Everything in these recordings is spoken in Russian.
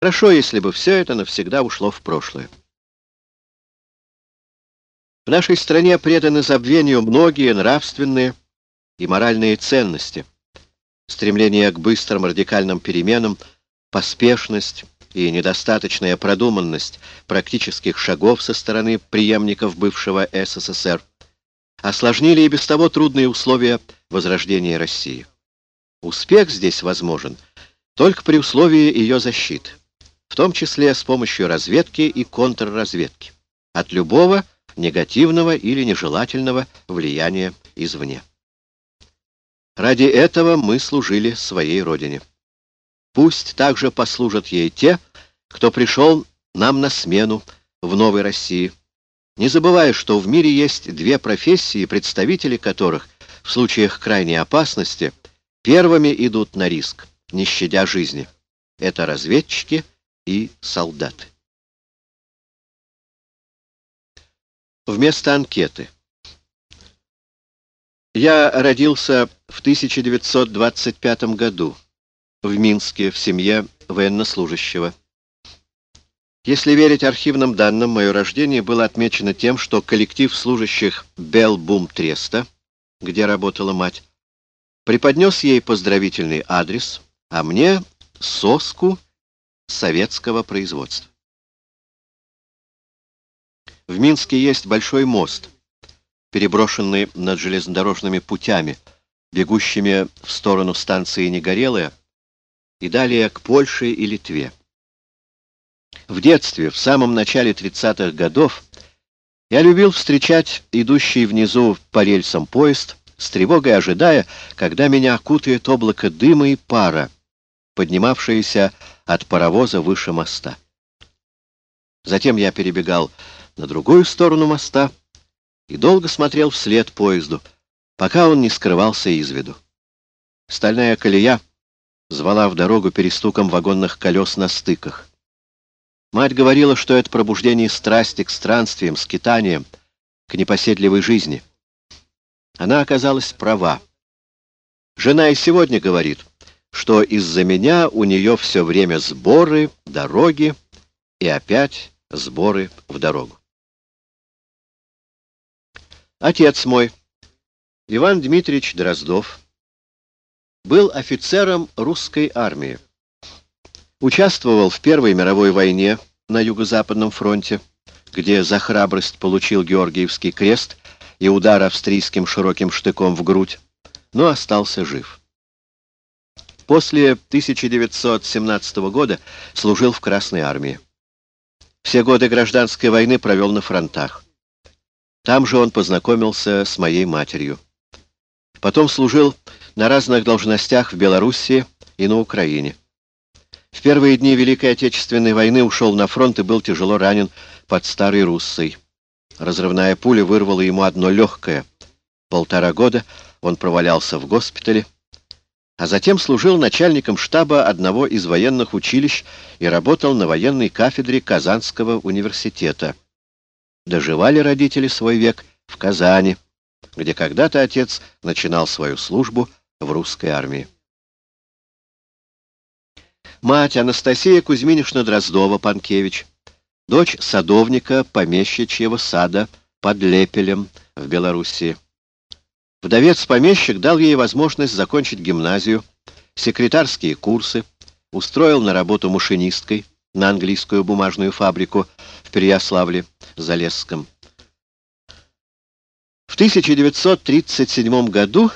Хорошо, если бы все это навсегда ушло в прошлое. В нашей стране преданы забвению многие нравственные и моральные ценности. Стремление к быстрым радикальным переменам, поспешность и недостаточная продуманность практических шагов со стороны преемников бывшего СССР осложнили и без того трудные условия возрождения России. Успех здесь возможен только при условии ее защиты в том числе с помощью разведки и контрразведки, от любого негативного или нежелательного влияния извне. Ради этого мы служили своей Родине. Пусть также послужат ей те, кто пришел нам на смену в новой России, не забывая, что в мире есть две профессии, представители которых в случаях крайней опасности первыми идут на риск, не щадя жизни. Это разведчики и солдаты. Вместо анкеты. Я родился в 1925 году в Минске в семье военнослужащего. Если верить архивным данным, мое рождение было отмечено тем, что коллектив служащих Белбум Треста, где работала мать, преподнес ей поздравительный адрес, а мне — соску — советского производства. В Минске есть большой мост, переброшенный над железнодорожными путями, бегущими в сторону станции Негорелая и далее к Польше и Литве. В детстве, в самом начале 30-х годов, я любил встречать идущий внизу по рельсам поезд, с тревогой ожидая, когда меня окутает облако дыма и пара, поднимавшееся от паровоза выше моста. Затем я перебегал на другую сторону моста и долго смотрел вслед поезду, пока он не скрывался из виду. Стальная колея звала в дорогу перестуком вагонных колес на стыках. Мать говорила, что это пробуждение страсти к странствиям, скитаниям, к непоседливой жизни. Она оказалась права. Жена и сегодня говорит, что из-за меня у нее все время сборы, дороги и опять сборы в дорогу. Отец мой, Иван Дмитриевич Дроздов, был офицером русской армии. Участвовал в Первой мировой войне на Юго-Западном фронте, где за храбрость получил Георгиевский крест и удар австрийским широким штыком в грудь, но остался жив. После 1917 года служил в Красной армии. Все годы гражданской войны провел на фронтах. Там же он познакомился с моей матерью. Потом служил на разных должностях в Белоруссии и на Украине. В первые дни Великой Отечественной войны ушел на фронт и был тяжело ранен под Старой Руссой. Разрывная пуля вырвала ему одно легкое. Полтора года он провалялся в госпитале, а затем служил начальником штаба одного из военных училищ и работал на военной кафедре Казанского университета. Доживали родители свой век в Казани, где когда-то отец начинал свою службу в русской армии. Мать Анастасия Кузьминишна Дроздова-Панкевич, дочь садовника помещичьего сада под Лепелем в Белоруссии. Вдовец-помещик дал ей возможность закончить гимназию, секретарские курсы, устроил на работу машинисткой на английскую бумажную фабрику в Переяславле-Залесском. В 1937 году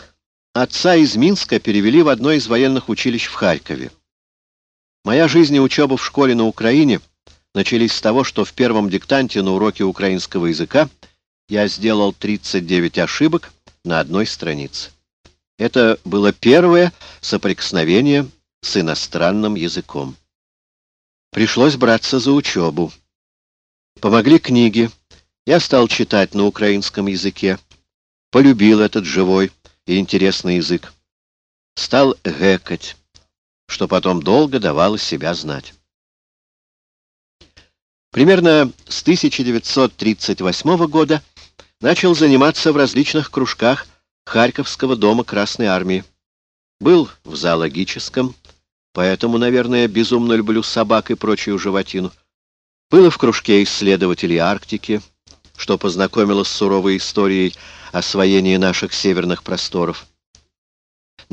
отца из Минска перевели в одно из военных училищ в Харькове. Моя жизнь и учеба в школе на Украине начались с того, что в первом диктанте на уроке украинского языка я сделал 39 ошибок, на одной странице. Это было первое соприкосновение с иностранным языком. Пришлось браться за учебу. Помогли книги. Я стал читать на украинском языке. Полюбил этот живой и интересный язык. Стал гэкать, что потом долго давало себя знать. Примерно с 1938 года начал заниматься в различных кружках Харьковского дома Красной Армии. Был в зоологическом, поэтому, наверное, безумно люблю собак и прочую животину. Было в кружке исследователей Арктики, что познакомило с суровой историей освоения наших северных просторов.